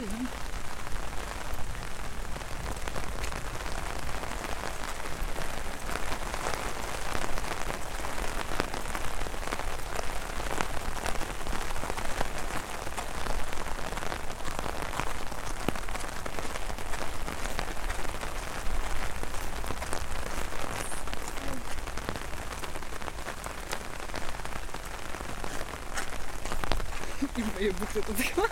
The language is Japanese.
暑いね今言ぶつけた時は